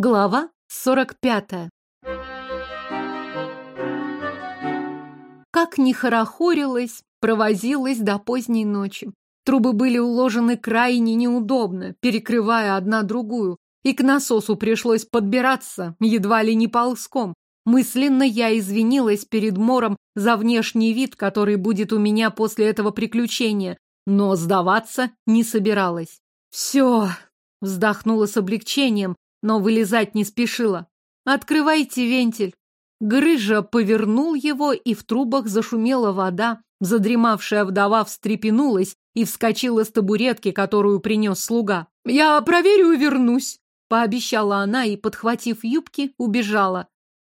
Глава 45. Как ни хорохорилась, провозилась до поздней ночи. Трубы были уложены крайне неудобно, перекрывая одна другую, и к насосу пришлось подбираться, едва ли не ползком. Мысленно я извинилась перед Мором за внешний вид, который будет у меня после этого приключения, но сдаваться не собиралась. «Все!» — вздохнула с облегчением, но вылезать не спешила. «Открывайте вентиль!» Грыжа повернул его, и в трубах зашумела вода. Задремавшая вдова встрепенулась и вскочила с табуретки, которую принес слуга. «Я проверю и вернусь», — пообещала она и, подхватив юбки, убежала.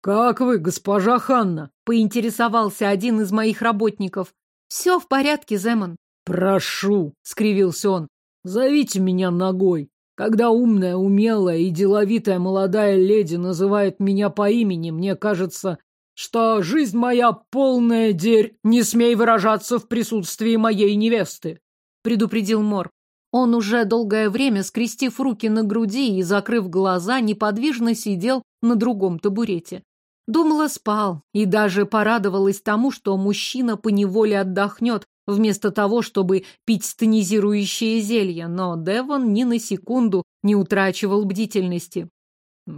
«Как вы, госпожа Ханна?» — поинтересовался один из моих работников. «Все в порядке, Земан». «Прошу», — скривился он, — «зовите меня ногой». Когда умная, умелая и деловитая молодая леди называет меня по имени, мне кажется, что жизнь моя полная дерь. Не смей выражаться в присутствии моей невесты, предупредил Мор. Он уже долгое время, скрестив руки на груди и закрыв глаза, неподвижно сидел на другом табурете. Думала, спал, и даже порадовалась тому, что мужчина поневоле отдохнет, вместо того, чтобы пить тонизирующее зелье, но Девон ни на секунду не утрачивал бдительности.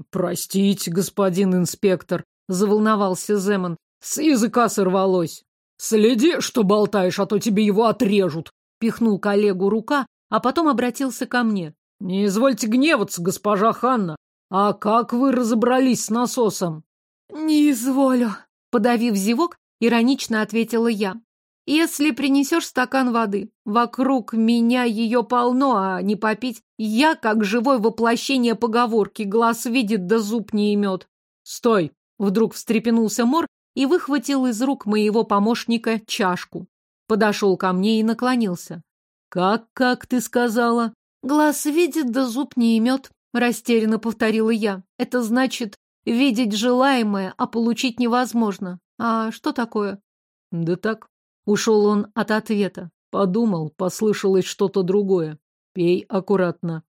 «Простите, господин инспектор», — заволновался Земан. «С языка сорвалось. Следи, что болтаешь, а то тебе его отрежут», — пихнул коллегу рука, а потом обратился ко мне. «Не извольте гневаться, госпожа Ханна. А как вы разобрались с насосом?» «Не изволю», — подавив зевок, иронично ответила я. Если принесешь стакан воды, вокруг меня ее полно, а не попить, я, как живое воплощение поговорки, глаз видит да зуб не имет. Стой! Вдруг встрепенулся Мор и выхватил из рук моего помощника чашку. Подошел ко мне и наклонился. Как, как ты сказала? Глаз видит, да зуб не имет, растерянно повторила я. Это значит, видеть желаемое, а получить невозможно. А что такое? Да так, Ушел он от ответа. Подумал, послышалось что-то другое. Пей аккуратно.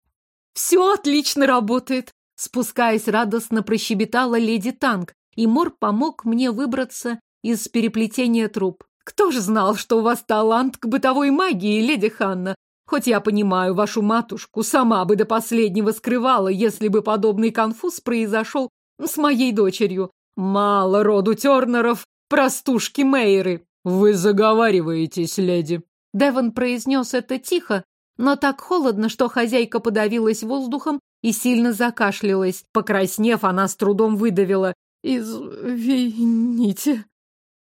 Все отлично работает. Спускаясь, радостно прощебетала леди Танк, и Мор помог мне выбраться из переплетения труб. Кто же знал, что у вас талант к бытовой магии, леди Ханна? Хоть я понимаю вашу матушку, сама бы до последнего скрывала, если бы подобный конфуз произошел с моей дочерью. Мало роду Тернеров, простушки Мейры. «Вы заговариваетесь, леди!» Девон произнес это тихо, но так холодно, что хозяйка подавилась воздухом и сильно закашлялась. Покраснев, она с трудом выдавила «Извините».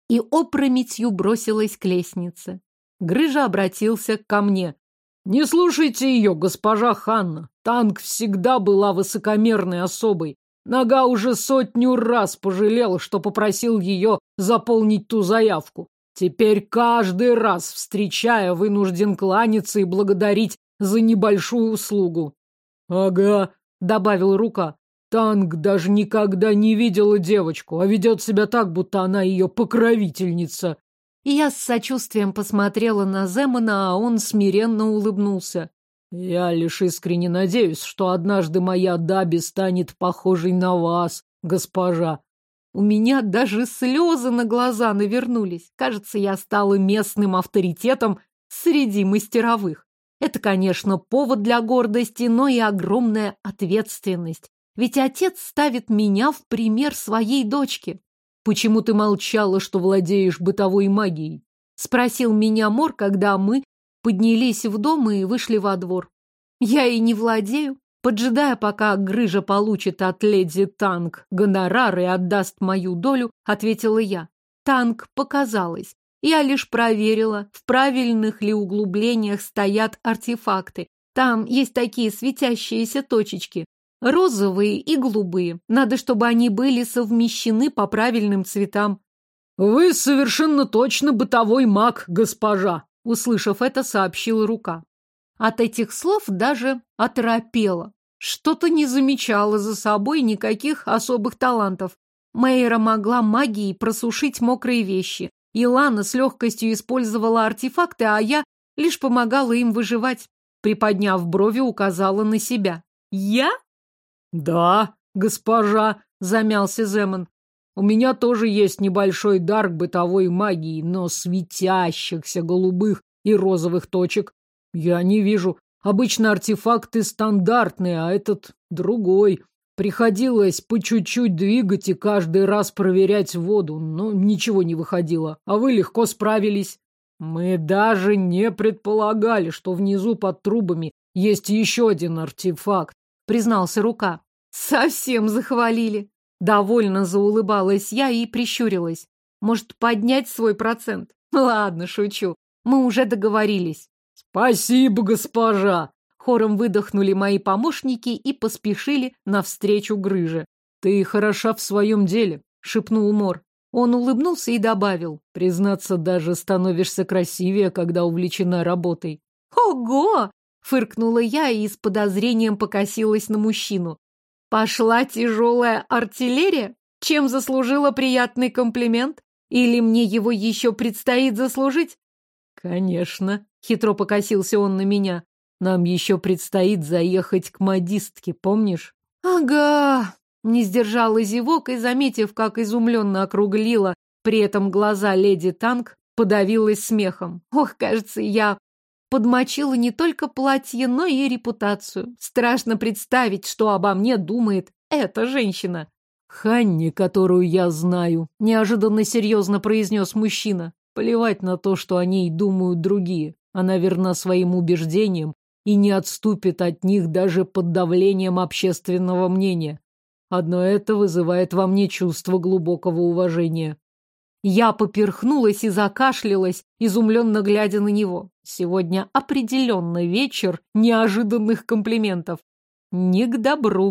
И опрометью бросилась к лестнице. Грыжа обратился ко мне. «Не слушайте ее, госпожа Ханна. Танк всегда была высокомерной особой. Нога уже сотню раз пожалела, что попросил ее заполнить ту заявку. Теперь каждый раз, встречая, вынужден кланяться и благодарить за небольшую услугу. Ага, добавил рука. Танк даже никогда не видела девочку, а ведет себя так, будто она ее покровительница. И я с сочувствием посмотрела на Земана, а он смиренно улыбнулся. Я лишь искренне надеюсь, что однажды моя Даби станет похожей на вас, госпожа. У меня даже слезы на глаза навернулись. Кажется, я стала местным авторитетом среди мастеровых. Это, конечно, повод для гордости, но и огромная ответственность. Ведь отец ставит меня в пример своей дочки. «Почему ты молчала, что владеешь бытовой магией?» — спросил меня Мор, когда мы поднялись в дом и вышли во двор. «Я и не владею. Поджидая, пока Грыжа получит от леди Танк гонорар и отдаст мою долю, ответила я. Танк показалось. Я лишь проверила, в правильных ли углублениях стоят артефакты. Там есть такие светящиеся точечки. Розовые и голубые. Надо, чтобы они были совмещены по правильным цветам. «Вы совершенно точно бытовой маг, госпожа!» Услышав это, сообщила рука. От этих слов даже оторопела. Что-то не замечала за собой никаких особых талантов. Мейра могла магией просушить мокрые вещи. Илана с легкостью использовала артефакты, а я лишь помогала им выживать. Приподняв брови, указала на себя. «Я?» «Да», госпожа, замялся Земан. У меня тоже есть небольшой дар бытовой магии, но светящихся голубых и розовых точек я не вижу. Обычно артефакты стандартные, а этот другой. Приходилось по чуть-чуть двигать и каждый раз проверять воду, но ничего не выходило. А вы легко справились. Мы даже не предполагали, что внизу под трубами есть еще один артефакт, признался Рука. Совсем захвалили. Довольно заулыбалась я и прищурилась. Может, поднять свой процент? Ладно, шучу. Мы уже договорились. Спасибо, госпожа. Хором выдохнули мои помощники и поспешили навстречу грыже. «Ты хороша в своем деле», — шепнул Мор. Он улыбнулся и добавил, «Признаться, даже становишься красивее, когда увлечена работой». «Ого!» — фыркнула я и с подозрением покосилась на мужчину. «Пошла тяжелая артиллерия? Чем заслужила приятный комплимент? Или мне его еще предстоит заслужить?» «Конечно», — хитро покосился он на меня. Нам еще предстоит заехать к модистке, помнишь? Ага. Не сдержала зевок и, заметив, как изумленно округлила при этом глаза леди Танк, подавилась смехом. Ох, кажется, я подмочила не только платье, но и репутацию. Страшно представить, что обо мне думает эта женщина. Ханни, которую я знаю, неожиданно серьезно произнес мужчина. Плевать на то, что о ней думают другие. Она верна своим убеждениям и не отступит от них даже под давлением общественного мнения. Одно это вызывает во мне чувство глубокого уважения. Я поперхнулась и закашлялась, изумленно глядя на него. Сегодня определенно вечер неожиданных комплиментов. Не к добру.